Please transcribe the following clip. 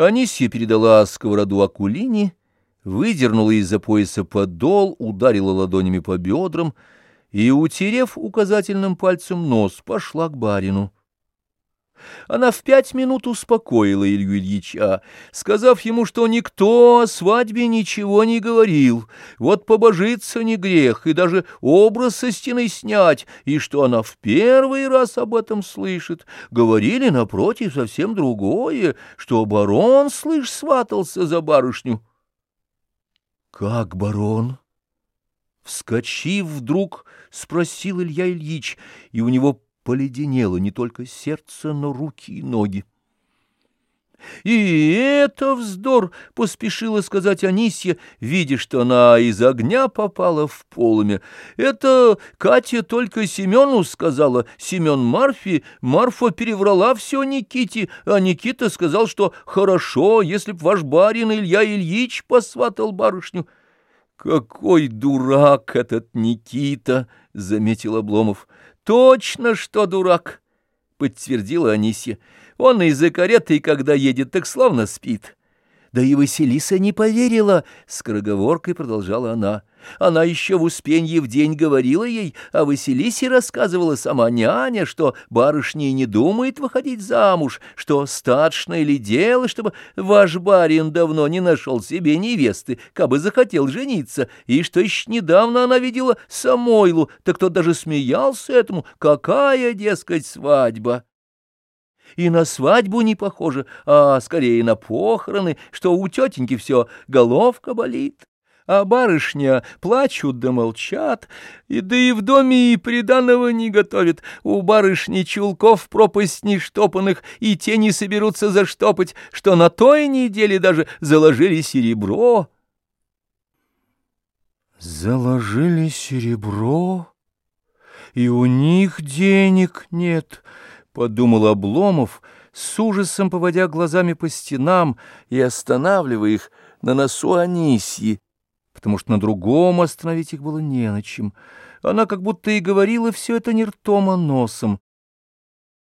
Анисья передала сковороду Акулине, выдернула из-за пояса подол, ударила ладонями по бедрам и, утерев указательным пальцем нос, пошла к барину. Она в пять минут успокоила Илью Ильича, сказав ему, что никто о свадьбе ничего не говорил, вот побожиться не грех, и даже образ со стены снять, и что она в первый раз об этом слышит. Говорили, напротив, совсем другое, что барон, слышь, сватался за барышню. «Как барон?» Вскочив вдруг, спросил Илья Ильич, и у него поледенело не только сердце, но руки и ноги. «И это вздор!» — поспешила сказать Анисья, видя, что она из огня попала в полымя. «Это Катя только Семену сказала, Семен Марфи, Марфа переврала все Никите, а Никита сказал, что хорошо, если б ваш барин Илья Ильич посватал барышню». «Какой дурак этот Никита!» — заметил Обломов. «Точно, что дурак!» — подтвердила Анисья. «Он из-за кареты, когда едет, так словно спит». Да и Василиса не поверила, — скороговоркой продолжала она. Она еще в Успенье в день говорила ей, а Василисе рассказывала сама няня, что барышня не думает выходить замуж, что статшное ли дело, чтобы ваш барин давно не нашел себе невесты, кабы захотел жениться, и что еще недавно она видела Самойлу, так тот даже смеялся этому, какая, дескать, свадьба и на свадьбу не похоже, а скорее на похороны, что у тетеньки все головка болит. А барышня плачут да молчат, и да и в доме и приданого не готовят. У барышни чулков пропасть нештопанных, и те не соберутся заштопать, что на той неделе даже заложили серебро. Заложили серебро, и у них денег нет —— подумал Обломов, с ужасом поводя глазами по стенам и останавливая их на носу Анисьи, потому что на другом остановить их было не на чем. Она как будто и говорила все это не ртом, а носом.